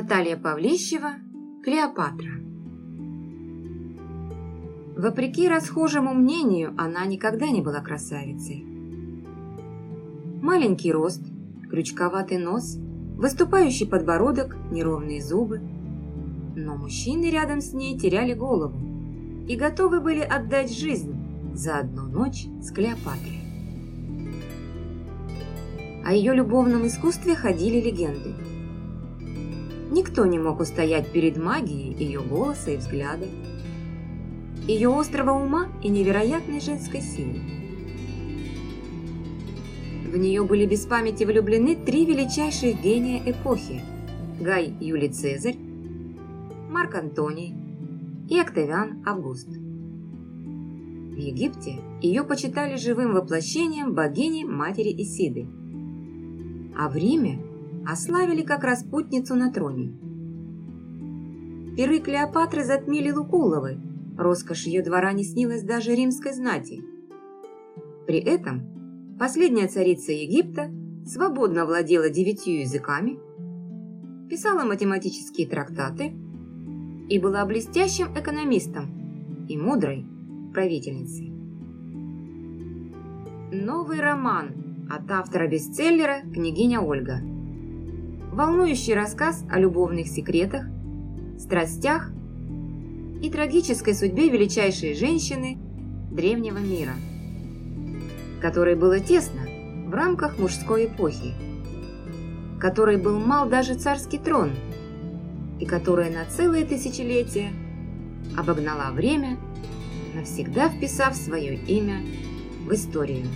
Наталья Павлищева, Клеопатра. Вопреки расхожему мнению, она никогда не была красавицей. Маленький рост, крючковатый нос, выступающий подбородок, неровные зубы. Но мужчины рядом с ней теряли голову и готовы были отдать жизнь за одну ночь с Клеопатрой. О ее любовном искусстве ходили легенды. Никто не мог устоять перед магией ее голоса и взгляда, ее острого ума и невероятной женской силы. В нее были без памяти влюблены три величайших гения эпохи – Гай Юлий Цезарь, Марк Антоний и Октавиан Август. В Египте ее почитали живым воплощением богини матери Исиды, а в Риме ославили как распутницу на троне. Пиры Клеопатры затмили Лукуловы, роскошь ее двора не снилась даже римской знати. При этом последняя царица Египта свободно владела девятью языками, писала математические трактаты и была блестящим экономистом и мудрой правительницей. Новый роман от автора бестселлера «Княгиня Ольга» волнующий рассказ о любовных секретах, страстях и трагической судьбе величайшей женщины древнего мира, которой было тесно в рамках мужской эпохи, которой был мал даже царский трон и которая на целые тысячелетия обогнала время, навсегда вписав свое имя в историю.